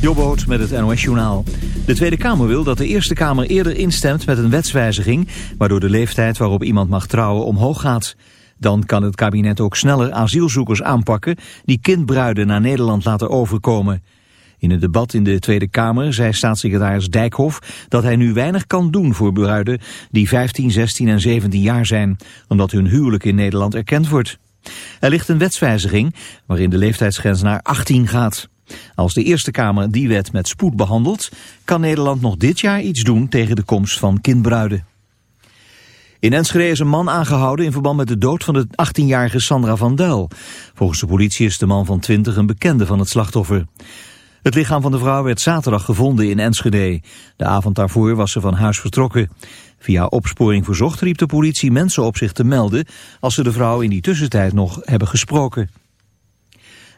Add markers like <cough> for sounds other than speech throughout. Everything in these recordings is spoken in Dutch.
Jobboot met het NOS Journaal. De Tweede Kamer wil dat de Eerste Kamer eerder instemt met een wetswijziging... waardoor de leeftijd waarop iemand mag trouwen omhoog gaat. Dan kan het kabinet ook sneller asielzoekers aanpakken... die kindbruiden naar Nederland laten overkomen. In het debat in de Tweede Kamer zei staatssecretaris Dijkhoff... dat hij nu weinig kan doen voor bruiden die 15, 16 en 17 jaar zijn... omdat hun huwelijk in Nederland erkend wordt. Er ligt een wetswijziging waarin de leeftijdsgrens naar 18 gaat... Als de Eerste Kamer die wet met spoed behandelt... kan Nederland nog dit jaar iets doen tegen de komst van kindbruiden. In Enschede is een man aangehouden in verband met de dood van de 18-jarige Sandra van Duil. Volgens de politie is de man van 20 een bekende van het slachtoffer. Het lichaam van de vrouw werd zaterdag gevonden in Enschede. De avond daarvoor was ze van huis vertrokken. Via opsporing verzocht riep de politie mensen op zich te melden... als ze de vrouw in die tussentijd nog hebben gesproken.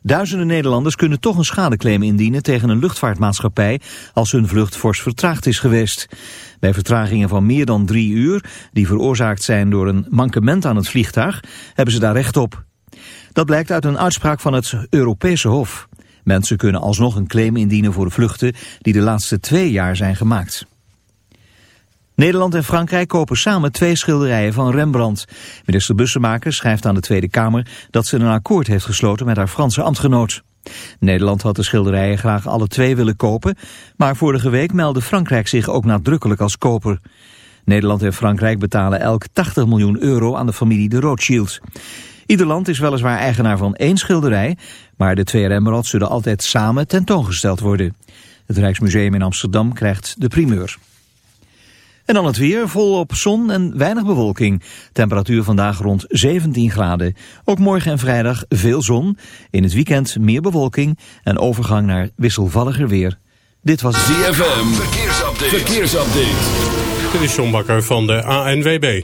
Duizenden Nederlanders kunnen toch een schadeclaim indienen tegen een luchtvaartmaatschappij als hun vlucht fors vertraagd is geweest. Bij vertragingen van meer dan drie uur, die veroorzaakt zijn door een mankement aan het vliegtuig, hebben ze daar recht op. Dat blijkt uit een uitspraak van het Europese Hof. Mensen kunnen alsnog een claim indienen voor vluchten die de laatste twee jaar zijn gemaakt. Nederland en Frankrijk kopen samen twee schilderijen van Rembrandt. Minister Bussemaker schrijft aan de Tweede Kamer dat ze een akkoord heeft gesloten met haar Franse ambtgenoot. Nederland had de schilderijen graag alle twee willen kopen, maar vorige week meldde Frankrijk zich ook nadrukkelijk als koper. Nederland en Frankrijk betalen elk 80 miljoen euro aan de familie de Rothschild. Ieder land is weliswaar eigenaar van één schilderij, maar de twee Rembrandts zullen altijd samen tentoongesteld worden. Het Rijksmuseum in Amsterdam krijgt de primeur. En dan het weer, volop zon en weinig bewolking. Temperatuur vandaag rond 17 graden. Ook morgen en vrijdag veel zon. In het weekend meer bewolking en overgang naar wisselvalliger weer. Dit was ZFM. Verkeersupdate. Verkeersupdate. Dit is John Bakker van de ANWB.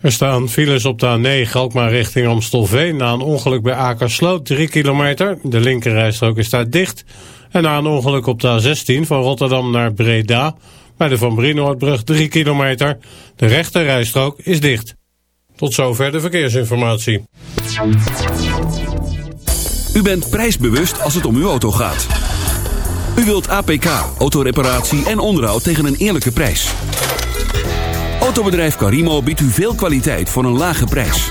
Er staan files op de A9 Alkmaar richting Amstelveen... na een ongeluk bij Akersloot, 3 kilometer. De linkerrijstrook is daar dicht. En na een ongeluk op de A16 van Rotterdam naar Breda... Bij de Van Brienoordbrug 3 kilometer. De rechte rijstrook is dicht. Tot zover de verkeersinformatie. U bent prijsbewust als het om uw auto gaat. U wilt APK, autoreparatie en onderhoud tegen een eerlijke prijs. Autobedrijf Carimo biedt u veel kwaliteit voor een lage prijs.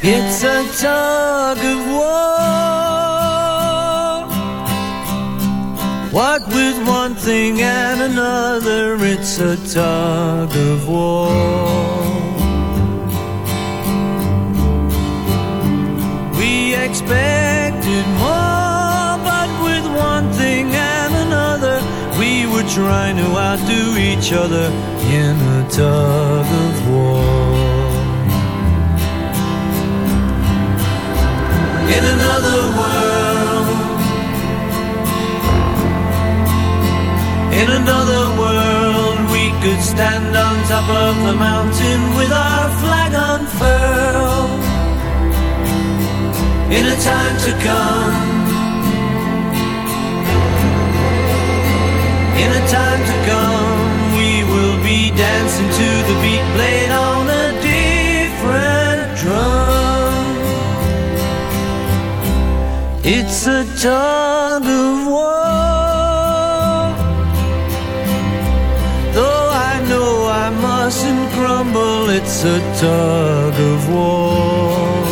It's a tug of war. What with one thing and another, it's a tug of war. We expected more, but with one thing and another, we were trying to outdo each other in a tug of war. In another world, we could stand on top of the mountain with our flag unfurled. In a time to come. In a time to come, we will be dancing to the beat played on a different drum. It's a tug of war. It's a tug of war.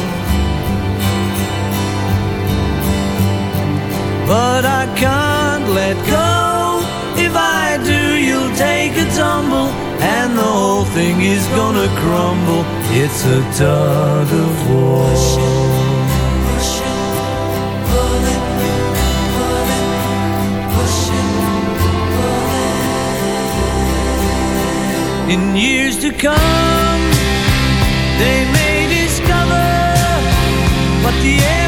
But I can't let go. If I do, you'll take a tumble, and the whole thing is gonna crumble. It's a tug of war. In years to come, they may discover what the air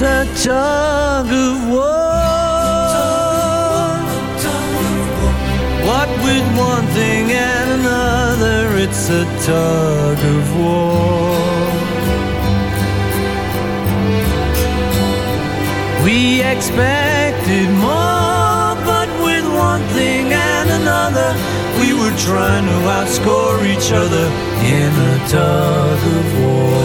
It's a tug of war. What with one thing and another, it's a tug of war. We expected more, but with one thing and another, we were trying to outscore each other in a tug of war.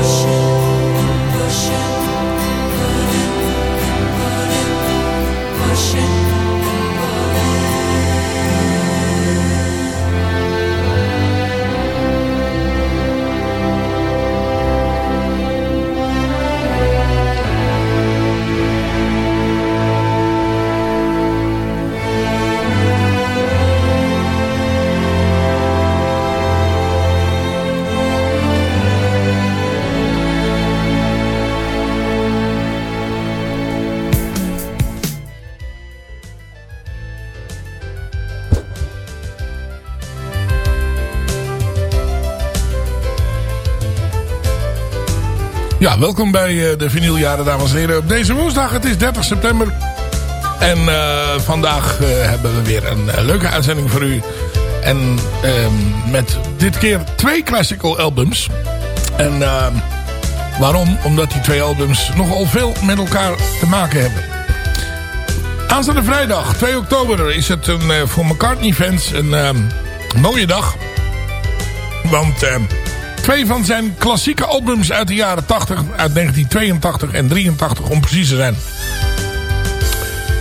Welkom bij eh, de vinyljaren, dames en heren. Op deze woensdag, het is 30 september. En eh, vandaag eh, hebben we weer een leuke uitzending voor u. En ehm, met dit keer twee classical albums. En ehm, waarom? Omdat die twee albums nogal veel met elkaar te maken hebben. Aanstaande vrijdag, 2 oktober, is het een, voor McCartney-fans een ehm, mooie dag. Want twee van zijn klassieke albums uit de jaren 80, uit 1982 en 83 om precies te zijn.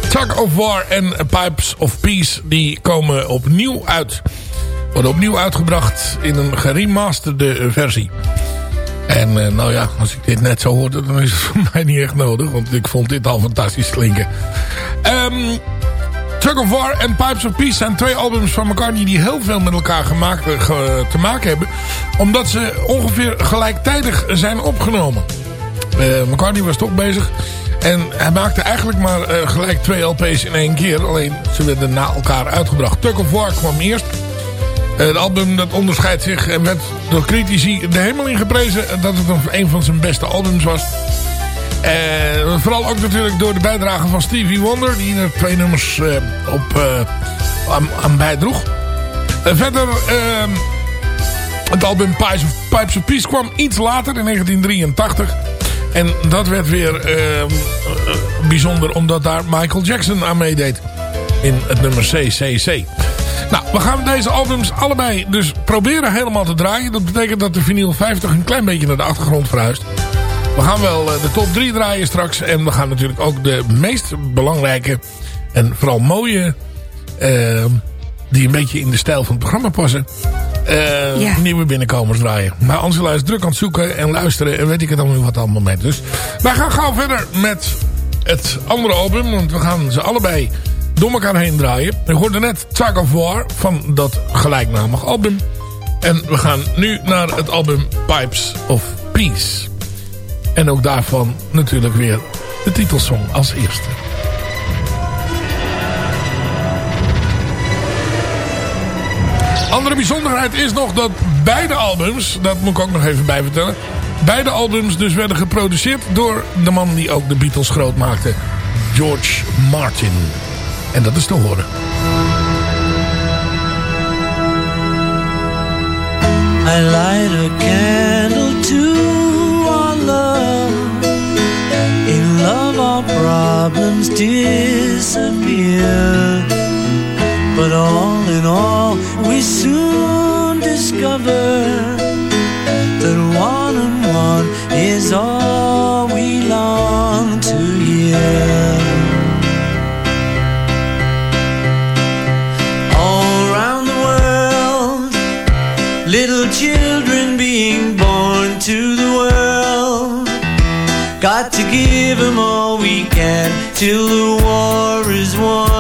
Tug of War en Pipes of Peace, die komen opnieuw uit. Worden opnieuw uitgebracht in een geremasterde versie. En eh, nou ja, als ik dit net zo hoorde, dan is het voor mij niet echt nodig. Want ik vond dit al fantastisch klinken. Ehm Tug of War en Pipes of Peace zijn twee albums van McCartney die heel veel met elkaar gemaakt, eh, te maken hebben. Omdat ze ongeveer gelijktijdig zijn opgenomen. Eh, McCartney was toch bezig. En hij maakte eigenlijk maar eh, gelijk twee LP's in één keer. Alleen ze werden na elkaar uitgebracht. Tug of War kwam eerst. Het album dat onderscheidt zich en werd door critici de hemel in geprezen dat het een van zijn beste albums was. Eh, vooral ook natuurlijk door de bijdrage van Stevie Wonder, die er twee nummers eh, op, eh, aan, aan bijdroeg. Verder, het album Pipes of, Peace kwam iets later, in 1983. En dat werd weer bijzonder omdat daar Michael Jackson aan meedeed. In het nummer CCC. Nou, we gaan deze albums allebei dus proberen helemaal te draaien. Dat betekent dat de vinyl 50 een klein beetje naar de achtergrond verhuist. We gaan wel eh, de top 3 draaien straks. En we gaan natuurlijk ook de meest belangrijke en vooral mooie eh, die een beetje in de stijl van het programma passen. eh, Ja. Nieuwe binnenkomers draaien. Maar Angela is druk aan het zoeken en luisteren. En weet ik het allemaal wat allemaal met. Dus wij gaan gauw verder met het andere album. Want we gaan ze allebei door elkaar heen draaien. We hoorden net Tug of War van dat gelijknamig album. En we gaan nu naar het album Pipes of Peace. En ook daarvan natuurlijk weer de titelsong als eerste. Andere bijzonderheid is nog dat beide albums, dat moet ik ook nog even bij vertellen. Beide albums dus werden geproduceerd door de man die ook de Beatles groot maakte. George Martin. En dat is te horen. I light a candle to our love. Our problems disappear. But all in all, we soon discover that one and one is all we long to hear. All around the world, little children Got to give them all we can till the war is won.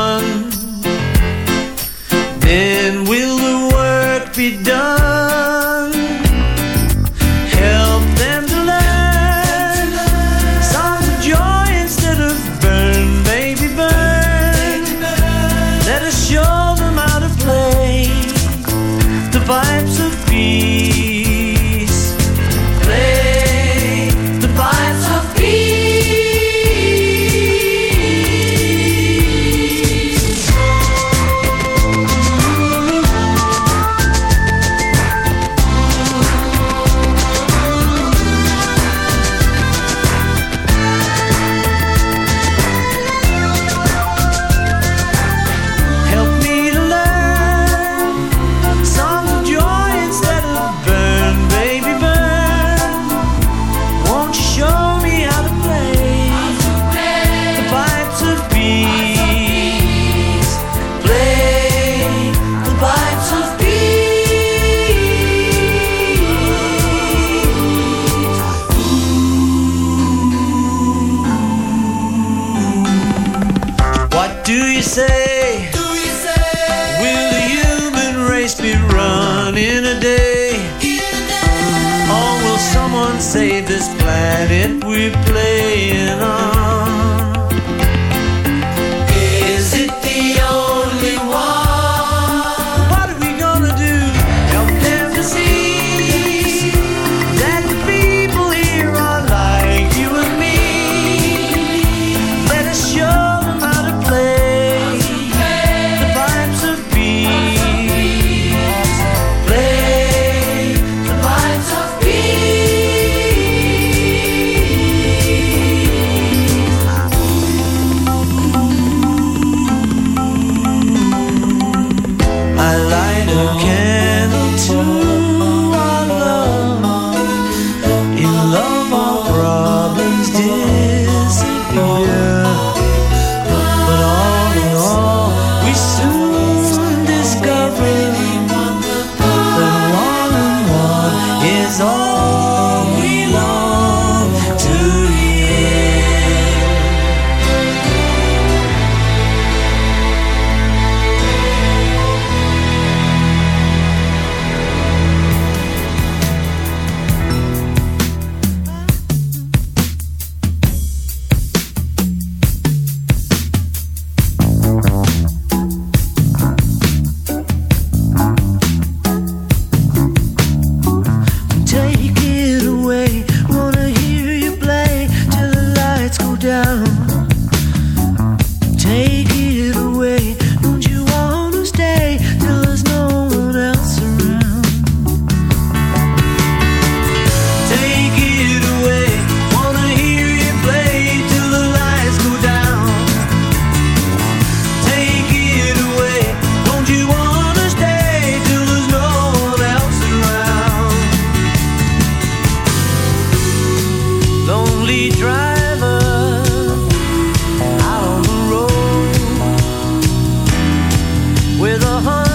With a hundred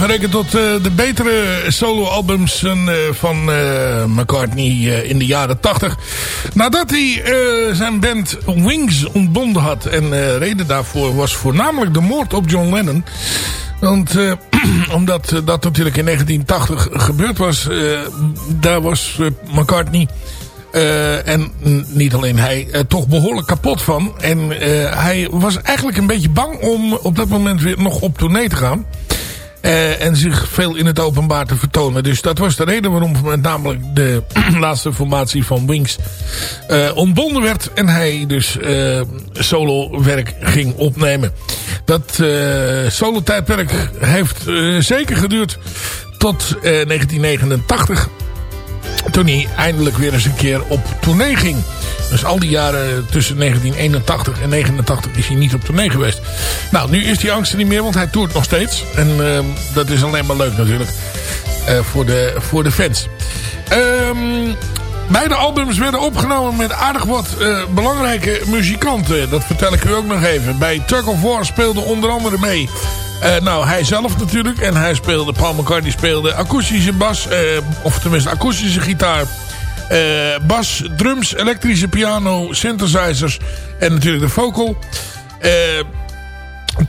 worden gerekend tot uh, de betere solo-albums uh, van uh, McCartney in de jaren 80. Nadat hij zijn band Wings ontbonden had. En reden daarvoor was voornamelijk de moord op John Lennon. Want <clears throat> omdat dat natuurlijk in 1980 gebeurd was, daar was McCartney... en niet alleen hij, toch behoorlijk kapot van. En hij was eigenlijk een beetje bang om op dat moment weer nog op tournee te gaan. Uh, en zich veel in het openbaar te vertonen. Dus dat was de reden waarom met namelijk de <clears throat> laatste formatie van Wings uh, ontbonden werd. En hij dus uh, solo werk ging opnemen. Dat solo tijdperk heeft zeker geduurd tot 1989. Toen hij eindelijk weer eens een keer op tournee ging. Dus al die jaren tussen 1981 en 89 is hij niet op tournee geweest. Nou, nu is die angst er niet meer, want hij toert nog steeds. En uh, dat is alleen maar leuk natuurlijk. Uh, voor, de, voor de fans. Um, beide albums werden opgenomen met aardig wat uh, belangrijke muzikanten. Dat vertel ik u ook nog even. Bij Tug of War speelde onder andere mee... Uh, nou, hij zelf natuurlijk. En hij speelde, Paul McCartney speelde akoestische bas. Of tenminste akoestische gitaar. Uh, bas, drums, elektrische piano, synthesizers. En natuurlijk de vocal.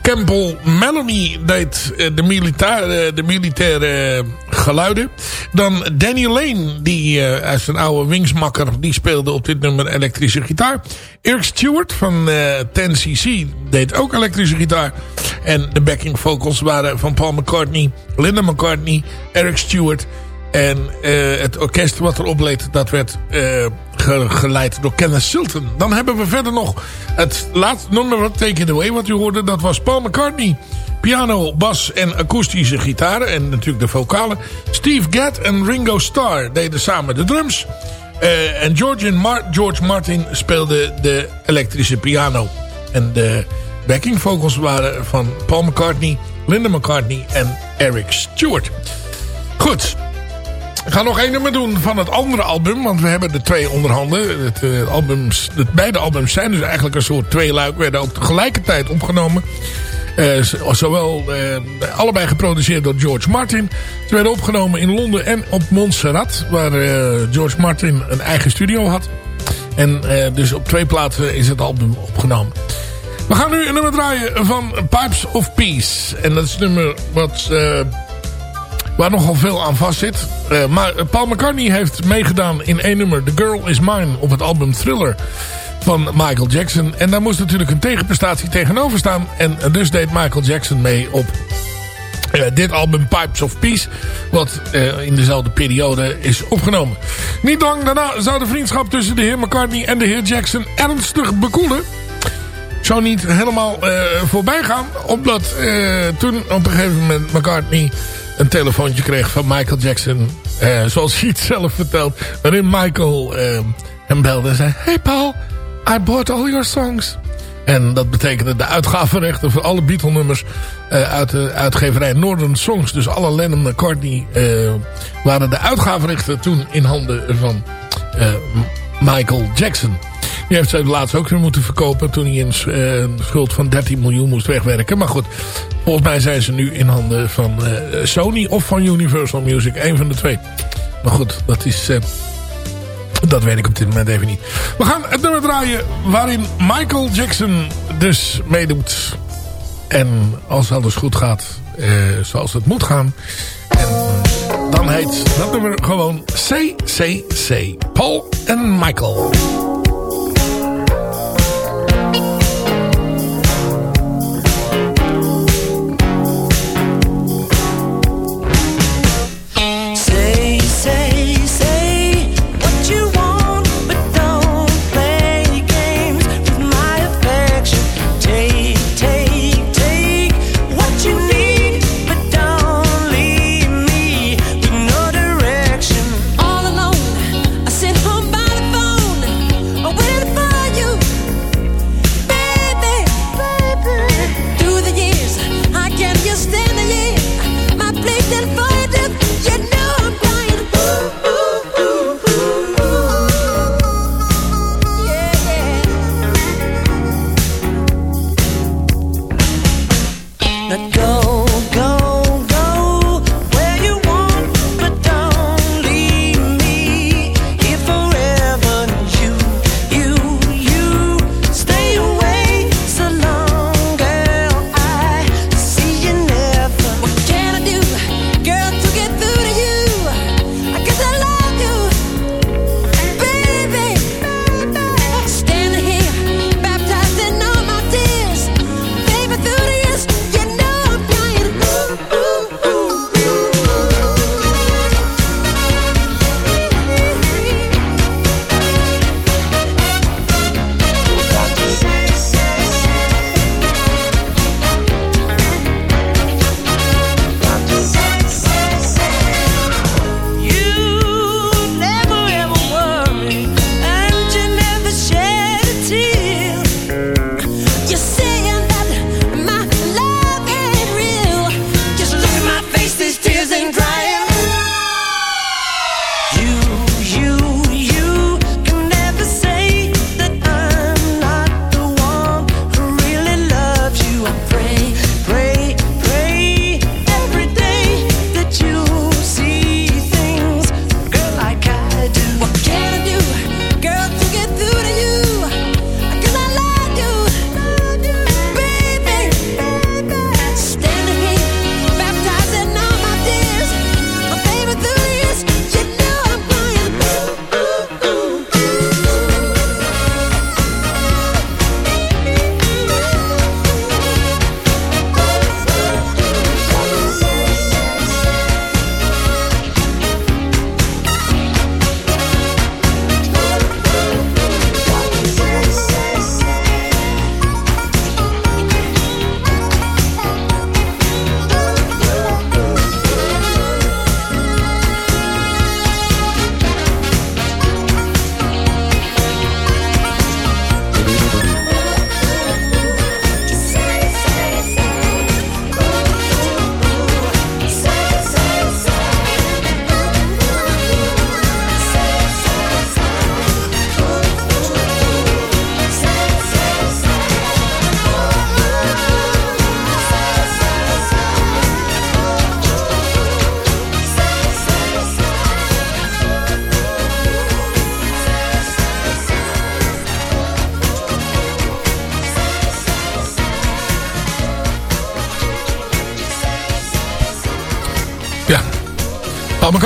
Campbell Melanie deed de, militaire, de militaire geluiden. Dan Danny Lane, die uh, zijn oude wingsmakker, die speelde op dit nummer elektrische gitaar. Eric Stewart van uh, 10cc deed ook elektrische gitaar. En de backing vocals waren van Paul McCartney, Linda McCartney, Eric Stewart... En uh, het orkest wat erop leed, dat werd uh, geleid door Kenneth Sultan. Dan hebben we verder nog het laatste nummer, Take It Away, wat u hoorde. Dat was Paul McCartney. Piano, bas en akoestische gitaren. En natuurlijk de vocalen. Steve Gadd en Ringo Starr deden samen de drums. Uh, en George, Mar George Martin speelde de elektrische piano. En de backing vocals waren van Paul McCartney, Linda McCartney en Eric Stewart. Goed. Ik ga nog één nummer doen van het andere album. Want we hebben de twee onderhanden. Het, uh, albums, het, beide albums zijn dus eigenlijk een soort tweeluik. Werden ook tegelijkertijd opgenomen. Uh, zowel uh, allebei geproduceerd door George Martin. Ze werden opgenomen in Londen en op Montserrat. Waar George Martin een eigen studio had. En dus op twee plaatsen is het album opgenomen. We gaan nu een nummer draaien van Pipes of Peace. En dat is een nummer wat waar nogal veel aan vast zit. Uh, maar Paul McCartney heeft meegedaan in één nummer, The Girl Is Mine, op het album Thriller van Michael Jackson. En daar moest natuurlijk een tegenprestatie tegenover staan. En dus deed Michael Jackson mee op uh, dit album Pipes of Peace. Wat uh, in dezelfde periode is opgenomen. Niet lang daarna zou de vriendschap tussen de heer McCartney en de heer Jackson ernstig bekoelen. Zou niet helemaal uh, voorbij gaan. Omdat toen op een gegeven moment McCartney een telefoontje kreeg van Michael Jackson. Uh, zoals hij het zelf vertelt. Waarin Michael uh, hem belde en zei... Hey Paul, I bought all your songs. En dat betekende de uitgavenrechten voor alle Beatle-nummers uh, uit de uitgeverij Northern Songs. Dus alle Lennon McCartney waren de uitgavenrechten toen in handen van Michael Jackson. Die heeft ze laatst ook weer moeten verkopen toen hij een schuld van 13 miljoen moest wegwerken. Maar goed, Volgens mij zijn ze nu in handen van uh, Sony of van Universal Music. Een van de twee. Maar goed, dat is... Uh, dat weet ik op dit moment even niet. We gaan het nummer draaien waarin Michael Jackson dus meedoet. En als alles goed gaat, zoals het moet gaan. En dan heet dat nummer gewoon CCC. Paul en Michael.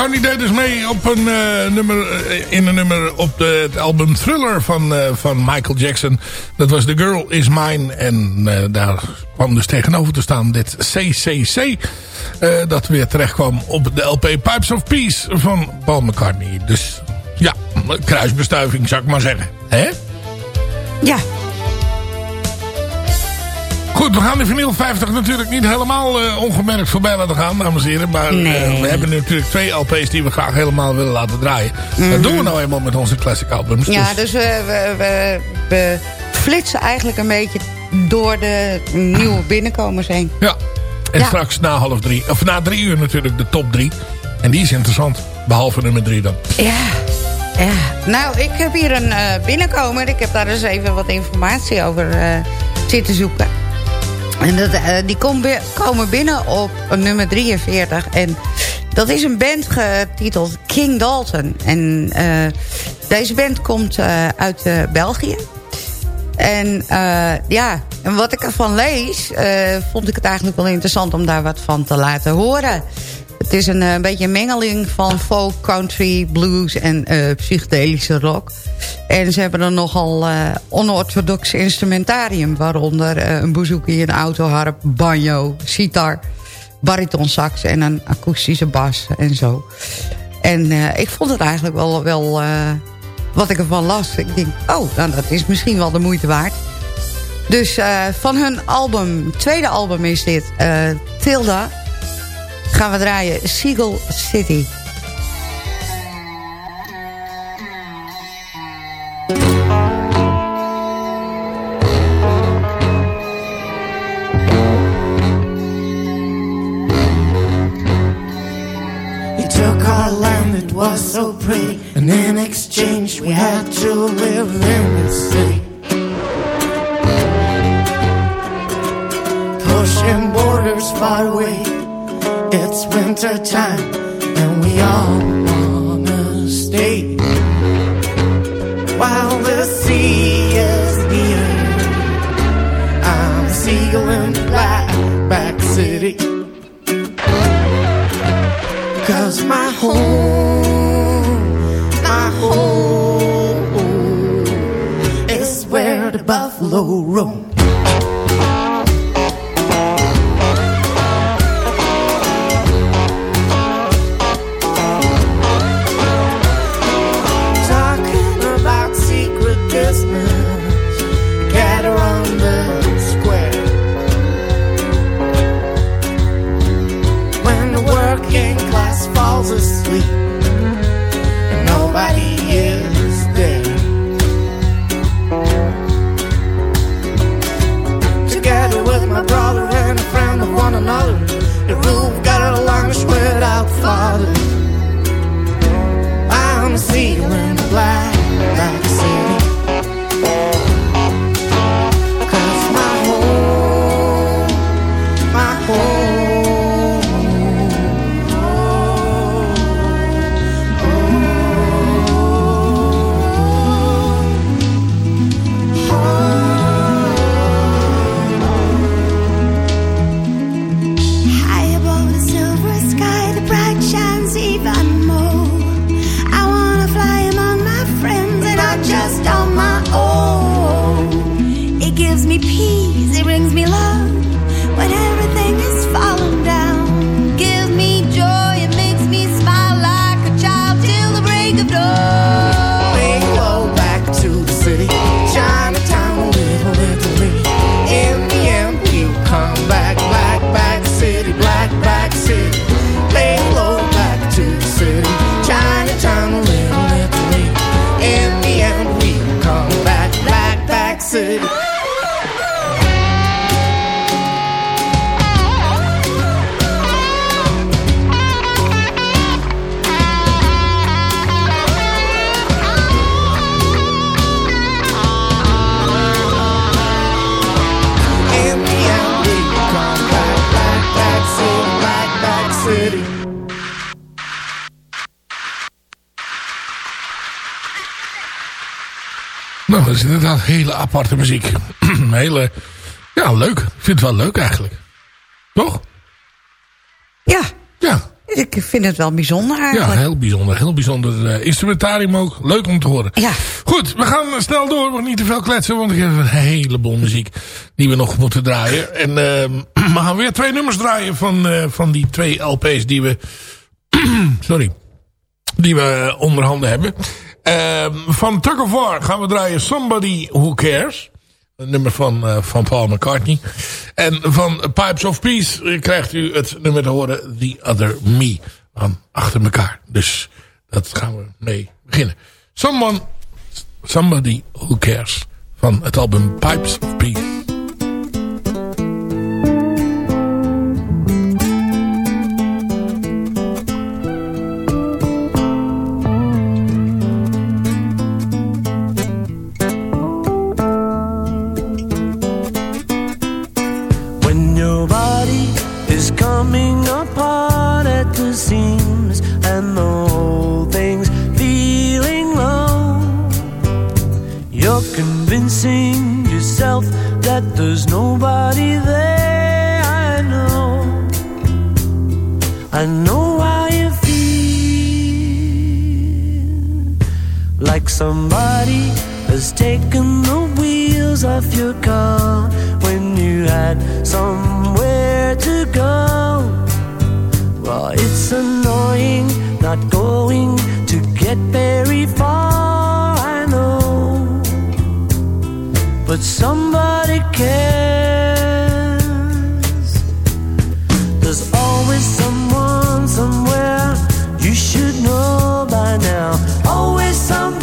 McCartney deed dus mee op een, uh, nummer, uh, in een nummer op het album Thriller van, uh, van Michael Jackson. Dat was The Girl Is Mine. En daar kwam dus tegenover te staan dit CCC. dat weer terecht kwam op de LP Pipes of Peace van Paul McCartney. Dus ja, kruisbestuiving zou ik maar zeggen. Hè? Ja, Goed, we gaan de vinyl 50 natuurlijk niet helemaal uh, ongemerkt voorbij laten gaan, dames en heren. Maar nee. uh, we hebben natuurlijk twee LP's die we graag helemaal willen laten draaien. Mm -hmm. Dat doen we nou eenmaal met onze classic albums. Ja, dus, dus we, we, we, we, flitsen eigenlijk een beetje door de nieuwe binnenkomers heen. Ja, en ja. straks na half drie, of na drie uur natuurlijk de top drie. En die is interessant, behalve nummer drie dan. Ja. Ja, nou, ik heb hier een uh, binnenkomer. Ik heb daar dus even wat informatie over zitten zoeken. En dat, uh, die kom, komen binnen op nummer 43. En dat is een band getiteld King Dalton. En uh, deze band komt uh, uit België. En ja, en wat ik ervan lees... vond ik het eigenlijk wel interessant om daar wat van te laten horen. Het is een, een beetje een mengeling van folk, country, blues en psychedelische rock. En ze hebben er nogal uh, onorthodox instrumentarium. Waaronder een bouzouki, een autoharp, banjo, sitar, baritonsax en een akoestische bas en zo. En ik vond het eigenlijk wel, wel wat ik ervan las. Ik denk, oh, nou, dat is misschien wel de moeite waard. Dus van hun album, tweede album is dit, Tilda... gaan we draaien. Seagull City... was so pretty, and in exchange we had to live in the city. It's winter time, and we all wanna stay. While the sea is near, I'm sealing Blackback City. Cause my home, my home is where the buffalo roam. Dat is inderdaad hele aparte muziek. <clears throat> hele, ja, leuk. Ik vind het wel leuk eigenlijk. Toch? Ja, Ja. ik vind het wel bijzonder Ja, eigenlijk. heel bijzonder. Heel bijzonder eh, instrumentarium ook. Leuk om te horen. Ja. Goed, we gaan snel door. We gaan niet te veel kletsen, want ik heb een heleboel muziek die we nog moeten draaien. En ehm, <clears throat> we gaan weer twee nummers draaien van, eh, van die twee LP's die we... <clears throat> sorry. Die we onder handen hebben. Ehm, van Tug of War gaan we draaien Somebody Who Cares. Een nummer van, eh, van Paul McCartney. En van Pipes of Peace krijgt u het nummer te horen The Other Me. Van achter elkaar. Dus dat gaan we mee beginnen. Someone, somebody Who Cares. Van het album Pipes of Peace. Yourself that there's nobody there. I know, I know how you feel like somebody has taken the wheels off your car when you had somewhere to go. Well, it's annoying not going to get very far, But somebody cares. There's always someone somewhere you should know by now. Always somebody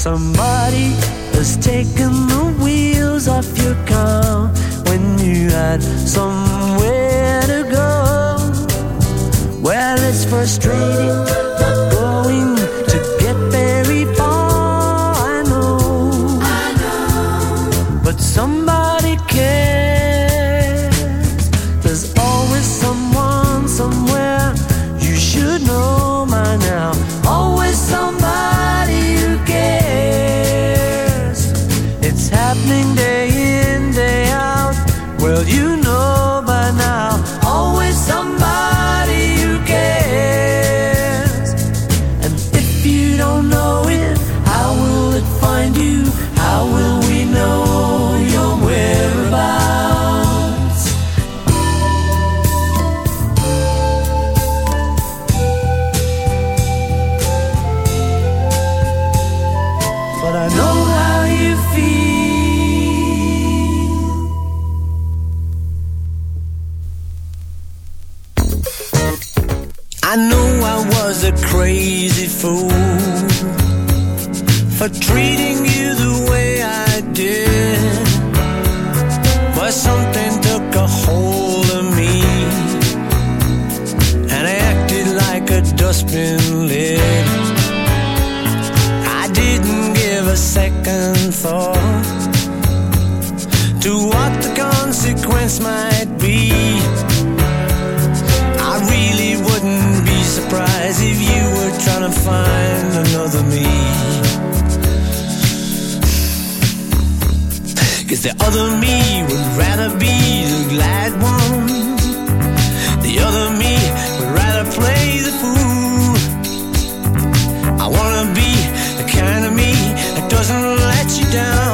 somebody has taken the wheels off your car when you had somewhere to go. Well, it's frustrating other me would rather be the glad one. The other me would rather play the fool. I wanna be the kind of me that doesn't let you down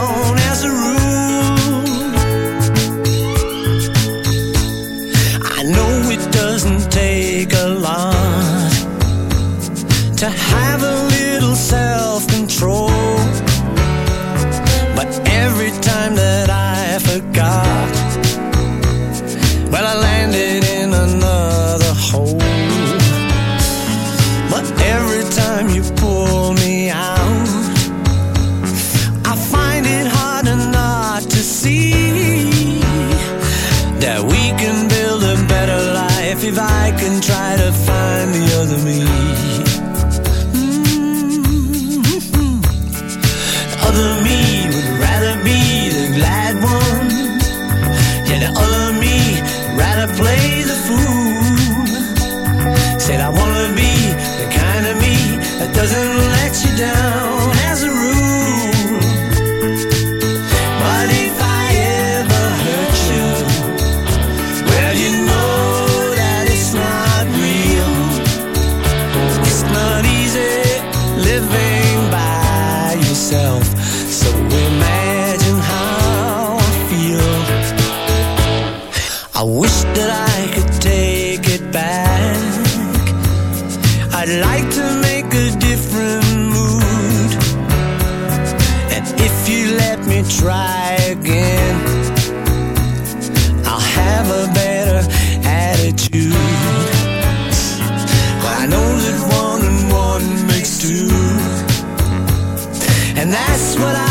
And that's what I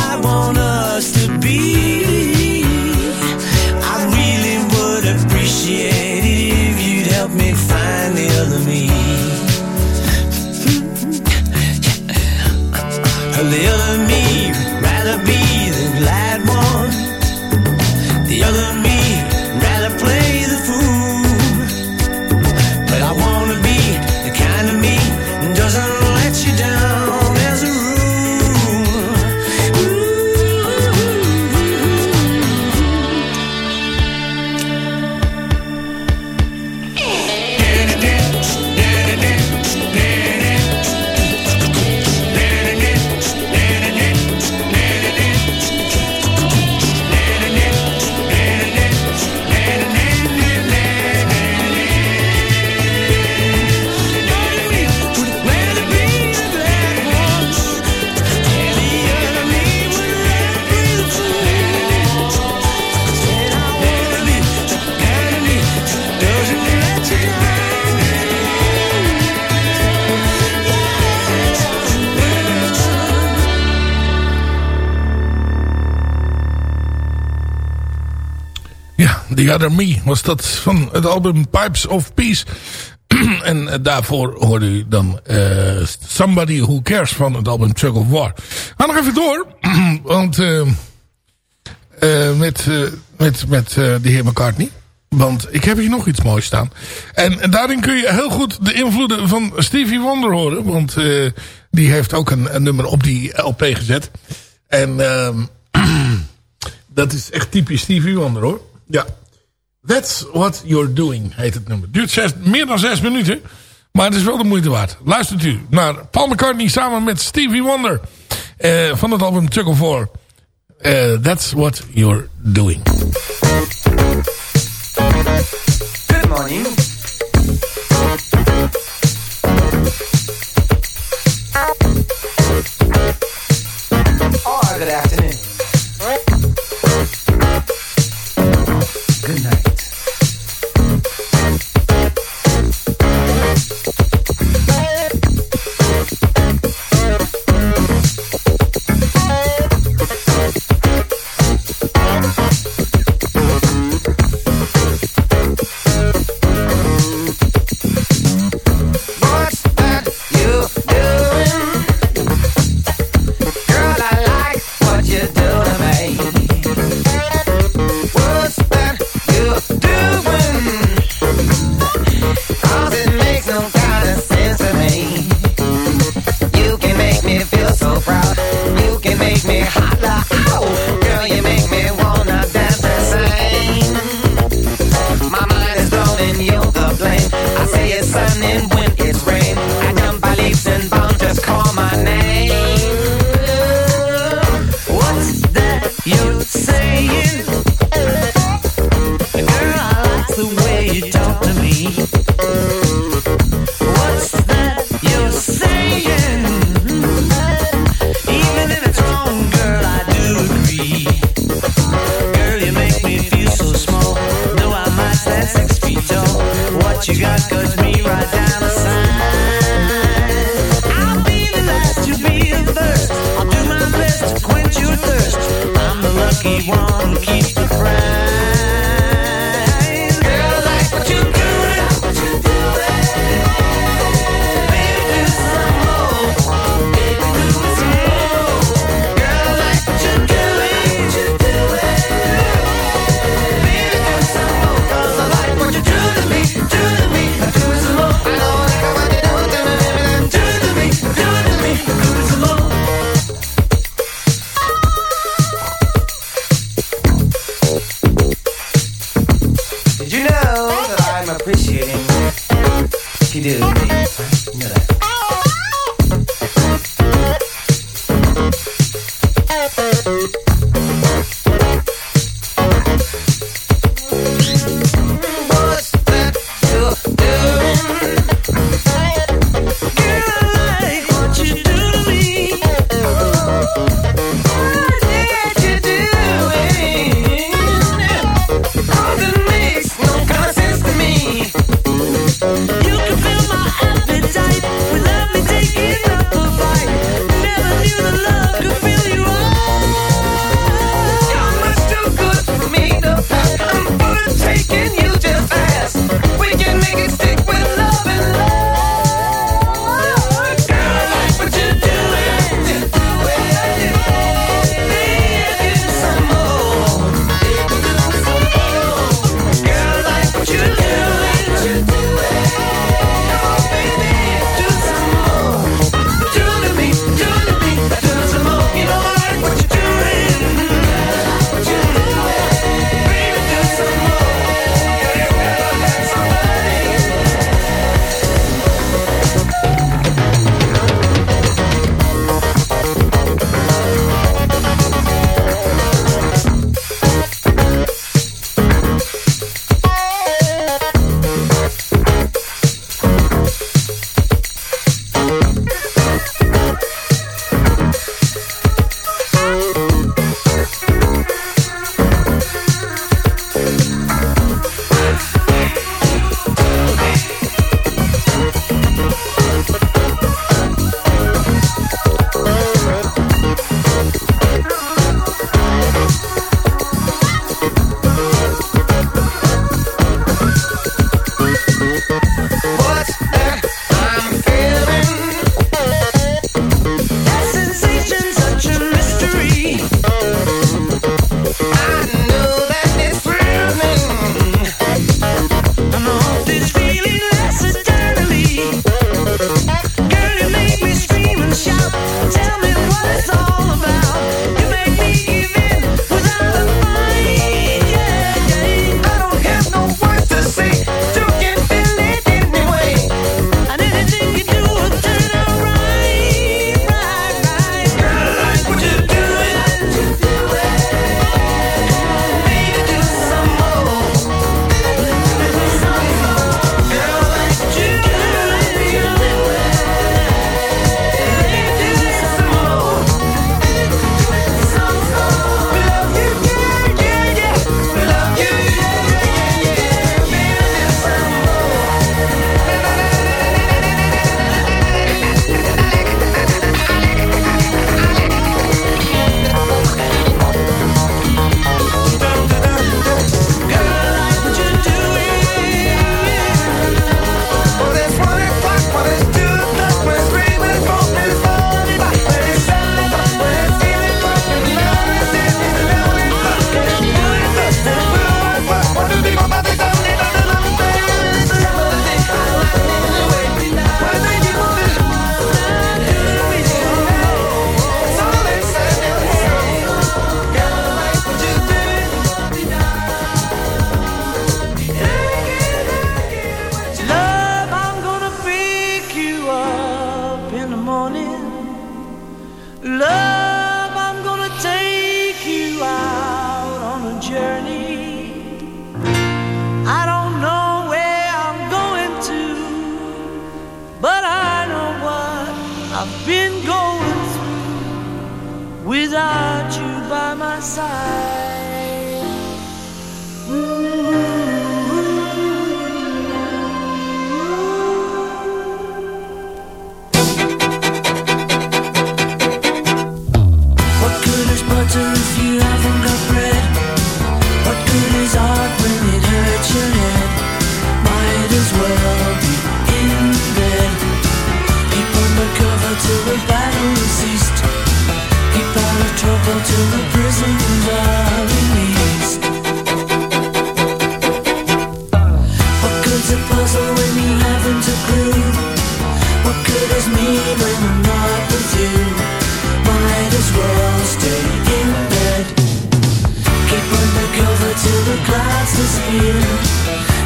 Other Me was dat van het album Pipes of Peace. <clears throat> en eh, daarvoor hoorde u dan eh, Somebody Who Cares van het album Tug of War. Ga nog even door. <clears throat> want eh, met, met, met de heer McCartney. Want ik heb hier nog iets moois staan. En, daarin kun je heel goed de invloeden van Stevie Wonder horen. Want die heeft ook een, een nummer op die LP gezet. En ehm, <clears throat> dat is echt typisch Stevie Wonder hoor. Ja. That's what you're doing, heet het nummer. Duurt zes, meer dan zes minuten. Maar het is wel de moeite waard. Luistert u naar Paul McCartney samen met Stevie Wonder. eh, van het album War. Eh, that's what you're doing. Good morning.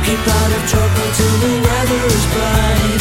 Keep out of trouble till the weather is bright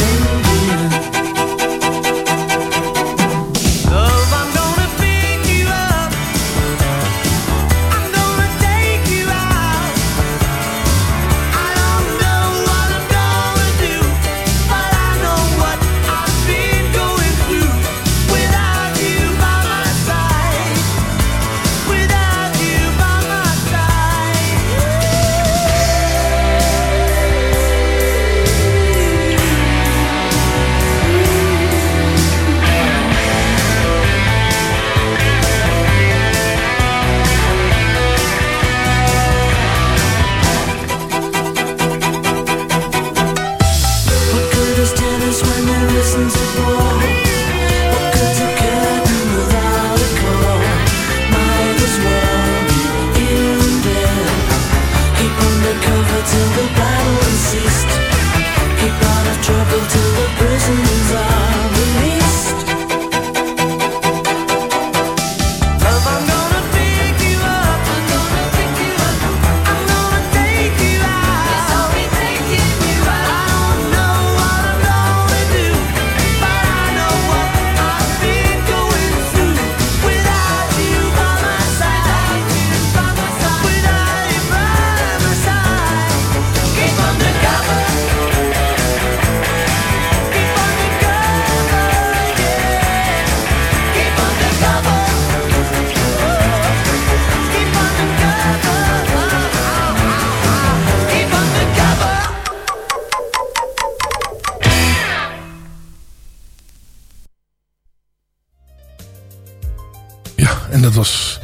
en dat was...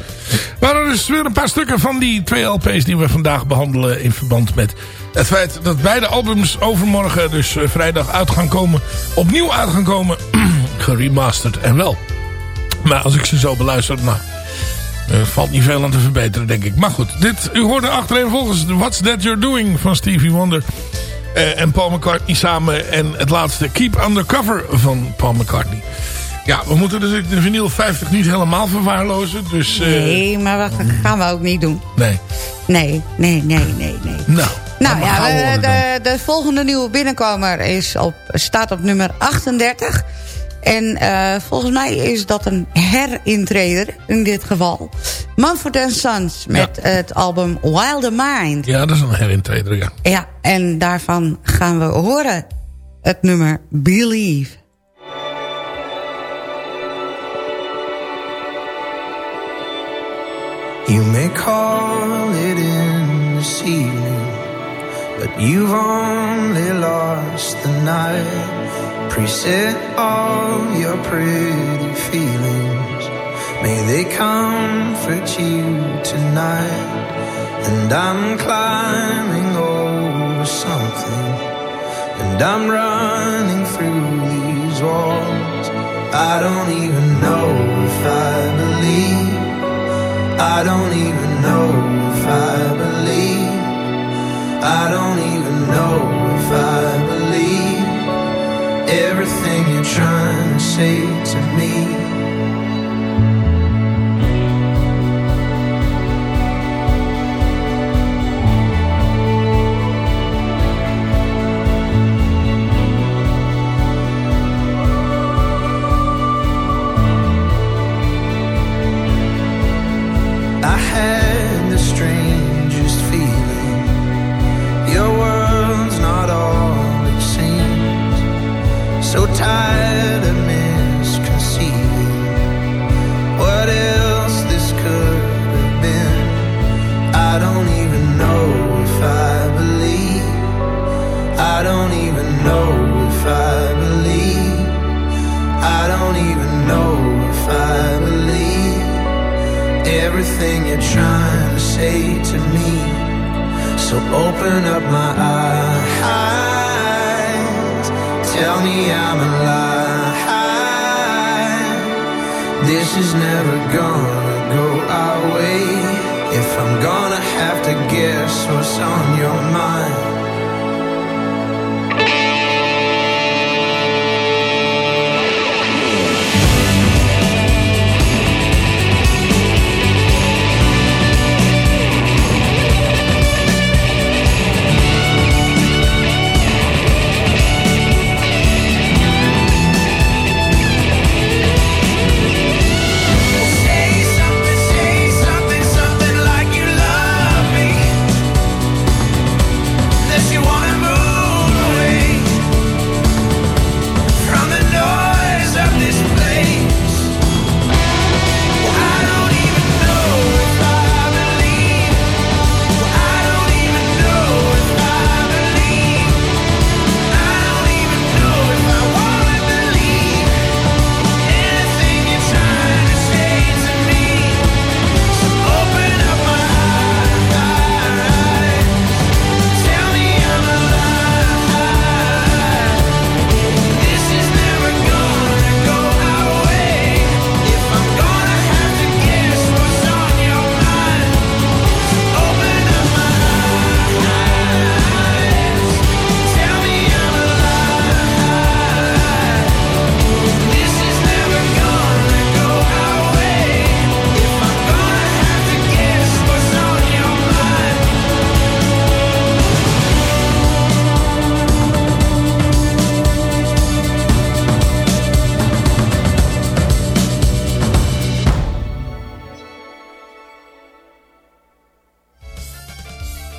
waren dus weer een paar stukken van die twee LP's die we vandaag behandelen... in verband met het feit dat beide albums overmorgen, dus eh, vrijdag, uit gaan komen. Opnieuw uit gaan komen. <clears throat> geremasterd en wel. Maar als ik ze zo beluister, nou... Er valt niet veel aan te verbeteren, denk ik. Maar goed, dit, u hoorde achterin volgens What's That You're Doing van Stevie Wonder... eh, en Paul McCartney samen. En het laatste Keep Undercover van Paul McCartney. Ja, we moeten dus de vinyl 50 niet helemaal verwaarlozen. Dus, eh, Nee, maar dat gaan we ook niet doen. nee. Nee, nee, nee, nee, nee. Nou, Nou ja, we- de, de volgende nieuwe binnenkomer is op, staat op nummer 38. En eh, volgens mij is dat een herintreder in dit geval. Mumford Sons met het album Wilder Mind. Ja, dat is een herintreder, ja. Ja, en daarvan gaan we horen het nummer Believe. You may call it in this evening, but you've only lost the night. Preset all your pretty feelings. May they comfort you tonight. And I'm climbing over something, and I'm running through these walls. I don't even know if I. I don't even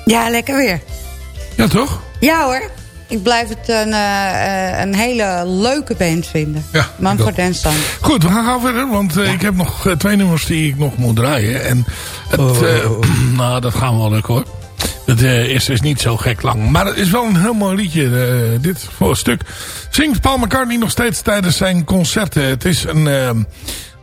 Ja, lekker weer. Ja, toch? Ja hoor. Ik blijf het een, eh, eh, een hele leuke band vinden. Ja, Manfred en. Goed, we gaan gauw verder, want eh, ik heb nog eh, twee nummers die ik nog moet draaien. En het, Oh. eh, <clears throat> nou, dat gaan we wel lukken hoor. Het eh, eerste is niet zo gek lang. Maar het is wel een heel mooi liedje, eh, dit voor een stuk. Zingt Paul McCartney nog steeds tijdens zijn concerten. Het is een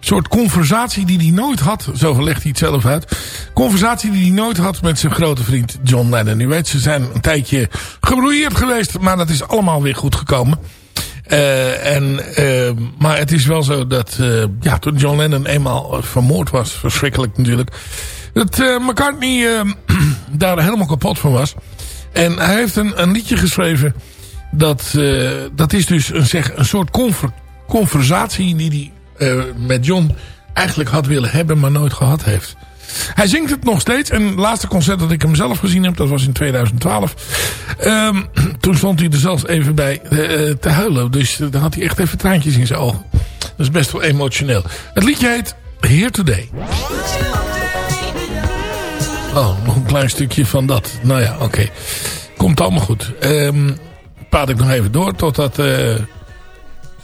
soort conversatie die hij nooit had. Zo legt hij het zelf uit. Conversatie die hij nooit had met zijn grote vriend John Lennon. U weet, ze zijn een tijdje gebroeieerd geweest. Maar dat is allemaal weer goed gekomen. Eh, en, eh, maar het is wel zo dat eh, ja, toen John Lennon eenmaal vermoord was, verschrikkelijk natuurlijk, dat McCartney <clears throat> daar helemaal kapot van was. En hij heeft een, een liedje geschreven, dat, dat is dus een, zeg, een soort conver- conversatie die hij eh, met John eigenlijk had willen hebben, maar nooit gehad heeft. Hij zingt het nog steeds. En het laatste concert dat ik hem zelf gezien heb, dat was in 2012. Ehm, <clears throat> toen stond hij er zelfs even bij eh, te huilen. Dus dan had hij echt even traantjes in zijn ogen. Dat is best wel emotioneel. Het liedje heet Here Today. Oh, nog een klein stukje van dat. Nou ja, oké. Komt allemaal goed. Ehm praat ik nog even door totdat... eh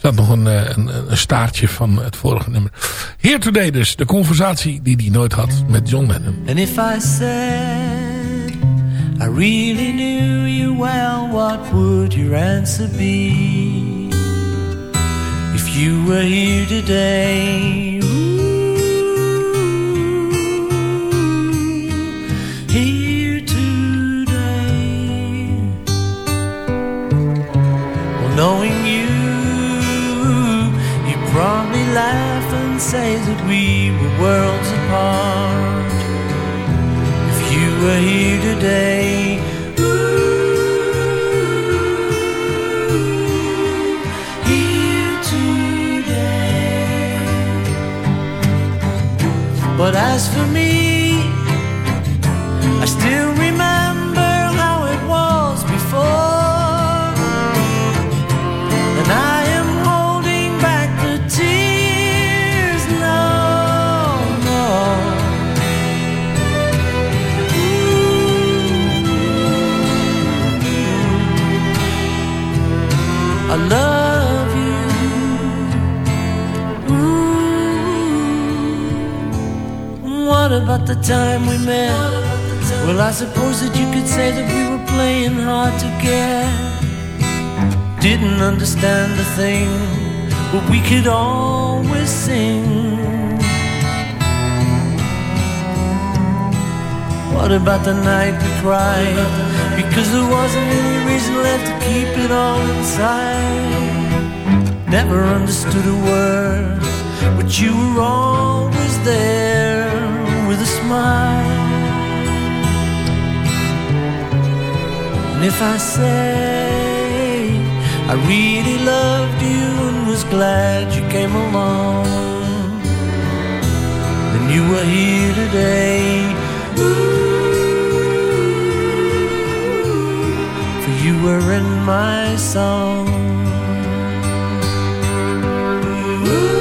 staat nog een, eh, een, een staartje van het vorige nummer. Here Today dus. De conversatie die hij nooit had met John Lennon. And if I said I really knew you well, what would your answer be? If you were here today, knowing you, laugh and say that we were worlds apart. If you were here today, ooh, here today. But as for me, about the time we met. Well, I suppose that you could say that we were playing hard to get. Didn't understand a thing, but we could always sing. What about the night we cried? Because there wasn't any reason left to keep it all inside. Never understood a word, but you were always there mine. And if I say I really loved you and was glad you came along, then you were here today. Ooh, for you were in my song. Ooh.